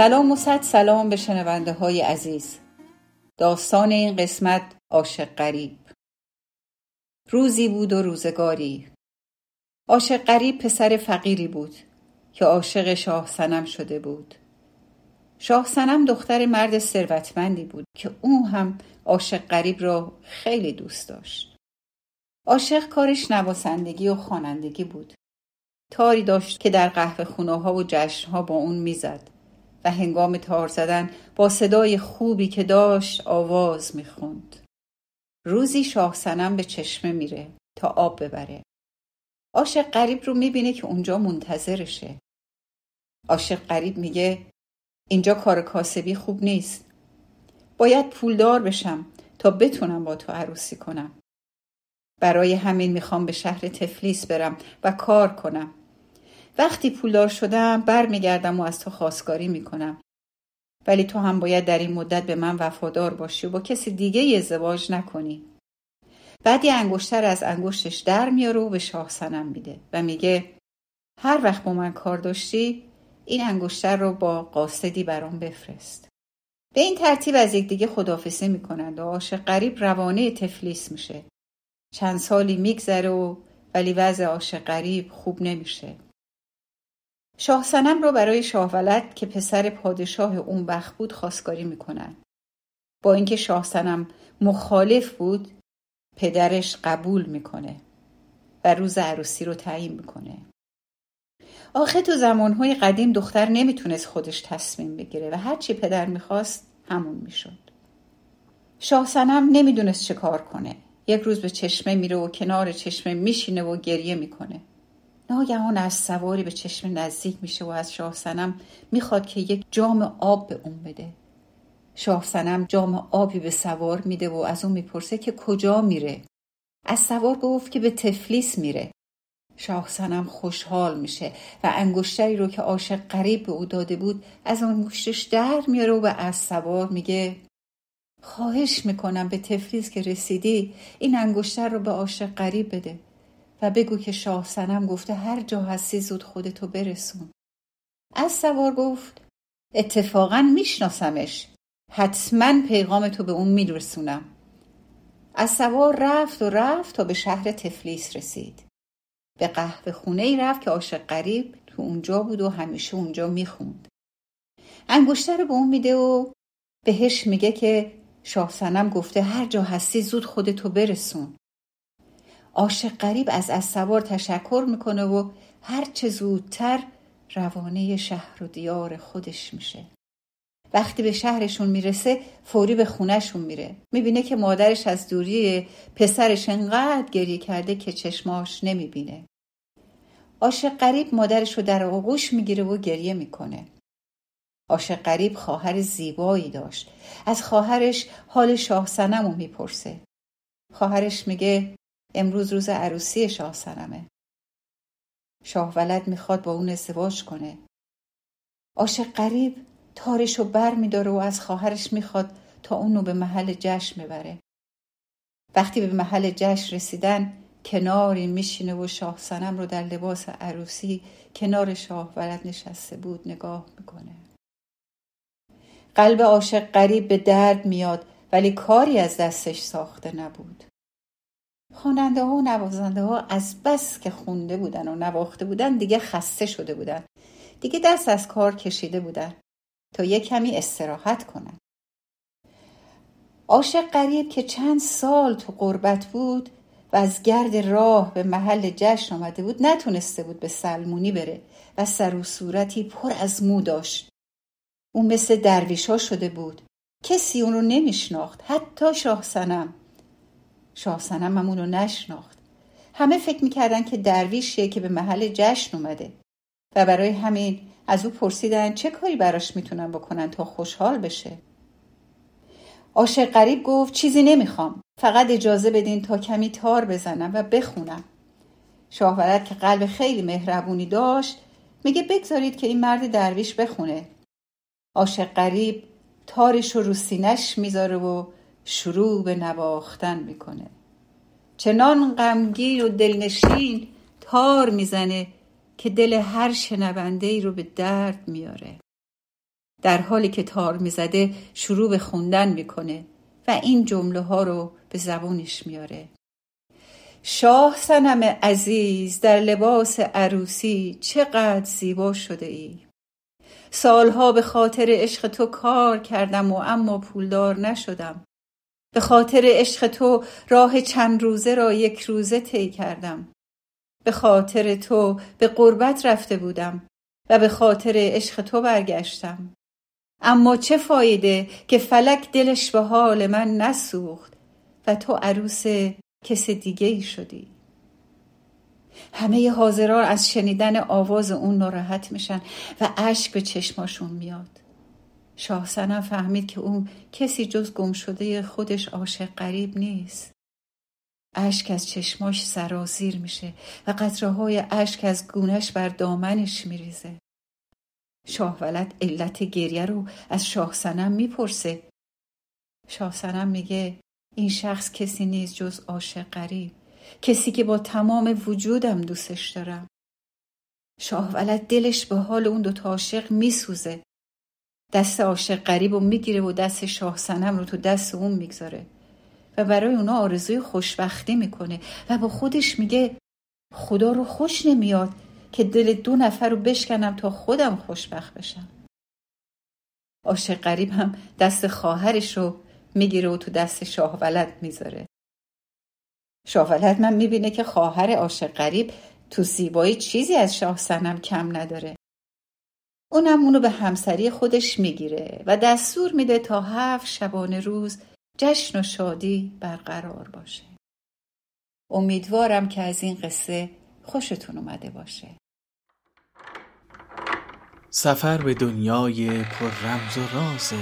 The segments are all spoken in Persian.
سلام و صد سلام به شنونده های عزیز. داستان این قسمت عاشق غریب. روزی بود و روزگاری. عاشق غریب پسر فقیری بود که عاشق شاه سنم شده بود. شاه سنم دختر مرد ثروتمندی بود که او هم عاشق غریب را خیلی دوست داشت. عاشق کارش نواسندگی و خوانندگی بود. تاری داشت که در قهوه خونه ها و جشن ها با اون می‌زد. و هنگام تار زدن با صدای خوبی که داشت آواز می‌خوند. روزی شاه سنم به چشمه میره تا آب ببره. عاشق قریب رو می‌بینه که اونجا منتظرشه. عاشق قریب میگه اینجا کار کاسبی خوب نیست. باید پولدار بشم تا بتونم با تو عروسی کنم. برای همین می‌خوام به شهر تفلیس برم و کار کنم. وقتی پولدار شدم برمیگردم و از تو خواستگاری می‌کنم. ولی تو هم باید در این مدت به من وفادار باشی و با کسی دیگه ازدواج نکنی. بعد یه انگشتر از انگشتش در میاره و به شاه سنم میده و میگه هر وقت با من کار داشتی این انگشتر رو با قاصدی برام بفرست. به این ترتیب از یکدیگه خدافزی می‌کنند و عاشق قریب روانه تفلیس میشه. چند سالی میگذره و ولی وضع عاشق قریب خوب نمیشه. شاه سنم رو برای شاه ولد که پسر پادشاه اون وقت بود خواستگاری می‌کنن. با اینکه شاه سنم مخالف بود پدرش قبول می‌کنه و روز عروسی رو تعیین می‌کنه. آخه تو زمانهای قدیم دختر نمی‌تونست خودش تصمیم بگیره و هرچی پدر می‌خواست همون می‌شد. شاه سنم نمی‌دونست چه کار کنه. یک روز به چشمه میره و کنار چشمه میشینه و گریه می‌کنه. ناگهان از سواری به چشم نزدیک میشه و از شاه سنم می‌خواد که یک جام آب به اون بده. شاه سنم جام آبی به سوار میده و از اون می‌پرسه که کجا میره. از سوار گفت که به تفلیس میره. شاه سنم خوشحال میشه و انگشتری رو که عاشق قریب به او داده بود از انگشتش در میاره و به از سوار میگه خواهش می‌کنم به تفلیس که رسیدی این انگشتر رو به عاشق قریب بده. و بگو که شاه سنم گفته هر جا هستی زود خودتو برسون. از سوار گفت اتفاقا میشناسمش. حتما پیغام تو به اون میرسونم. از سوار رفت و رفت تا به شهر تفلیس رسید. به قهوه خونه ای رفت که عاشق قریب تو اونجا بود و همیشه اونجا می‌خوند. انگشتر رو به اون میده و بهش میگه که شاه سنم گفته هر جا هستی زود خودتو برسون. عاشق قریب از از سوار تشکر می‌کنه و هرچه زودتر روانه شهر و دیار خودش میشه. وقتی به شهرشون می‌رسه فوری به خونهشون میره. می‌بینه که مادرش از دوری پسرش انقدر گریه کرده که چشماش نمی‌بینه. عاشق قریب مادرش رو در آغوش می‌گیره و گریه می‌کنه. عاشق قریب خواهر زیبایی داشت. از خواهرش حال شاه سنم رو می‌پرسه. خواهرش میگه امروز روز عروسی شاه سنمه شاه ولد می‌خواد با اون ازدواج کنه. عاشق قریب تارش رو بر میداره و از خواهرش می‌خواد تا اونو به محل جشن ببره. وقتی به محل جشن رسیدن کناری میشینه و شاه سنم رو در لباس عروسی کنار شاه ولد نشسته بود نگاه می‌کنه. قلب عاشق قریب به درد میاد ولی کاری از دستش ساخته نبود. خواننده ها و نوازنده ها از بس که خونده بودن و نواخته بودن دیگه خسته شده بودن. دیگه دست از کار کشیده بودن تا یه کمی استراحت کنن. عاشق قریب که چند سال تو قربت بود و از گرد راه به محل جشن آمده بود نتونسته بود به سلمونی بره و سر و صورتی پر از مو داشت. او مثل درویش ها شده بود. کسی اون رو نمیشناخت. حتی شاه سنم شاه سنم هم اون رو نشناخت. همه فکر می‌کردن که درویشیه که به محل جشن اومده. و برای همین از او پرسیدن چه کاری براش می‌تونن بکنن تا خوشحال بشه. عاشق قریب گفت چیزی نمی‌خوام. فقط اجازه بدین تا کمی تار بزنم و بخونم. شاهورد که قلب خیلی مهربونی داشت میگه بگذارید که این مرد درویش بخونه. عاشق قریب تارش رو رو سینش می‌ذاره و شروع به نواختن می‌کنه. چنان غمگین و دلنشین تار می‌زنه که دل هر شنونده ای رو به درد میاره در حالی که تار می‌زده شروع به خوندن می‌کنه و این جمله ها رو به زبونش میاره شاه سنم عزیز در لباس عروسی چقدر زیبا شده ای. سالها به خاطر عشق تو کار کردم و اما پولدار نشدم. به خاطر عشق تو راه چند روزه را یک روزه طی کردم. به خاطر تو به قربت رفته بودم و به خاطر عشق تو برگشتم. اما چه فایده که فلک دلش به حال من نسوخت و تو عروس کس دیگه ای شدی؟ همه حاضران از شنیدن آواز اون ناراحت میشن و اشک به چشماشون میاد. شاه سنم فهمید که اون کسی جز گم شده خودش عاشق قریب نیست. اشک از چشماش سرازیر میشه و قطره های اشک از گونش بر دامنش میریزه. شاه ولد علت گریه رو از شاه سنم می‌پرسه. شاه سنم میگه این شخص کسی نیست جز عاشق قریب کسی که با تمام وجودم دوستش دارم. شاه ولد دلش به حال اون دو عاشق میسوزه. دست عاشق قریب و می‌گیره و دست شاه سنم رو تو دست اون می‌گذاره. و برای اونا آرزوی خوشبختی می‌کنه و با خودش میگه خدا رو خوش نمیاد که دل دو نفر رو بشکنم تا خودم خوشبخت بشم. عاشق قریب هم دست خواهرش رو می‌گیره و تو دست شاه ولد می‌ذاره. شاه ولد من می‌بینه که خواهر عاشق قریب تو زیبایی چیزی از شاه سنم کم نداره. اونم اونو به همسری خودش می‌گیره و دستور میده تا هفت شبانه روز جشن و شادی برقرار باشه. امیدوارم که از این قصه خوشتون اومده باشه. سفر به دنیای پر رمز و راز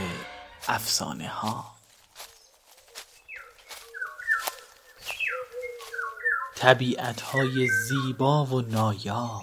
افسانه ها. طبیعت های زیبا و نایاب.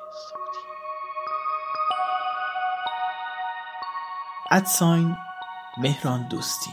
ادساین مهران دوستی.